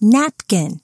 napkin.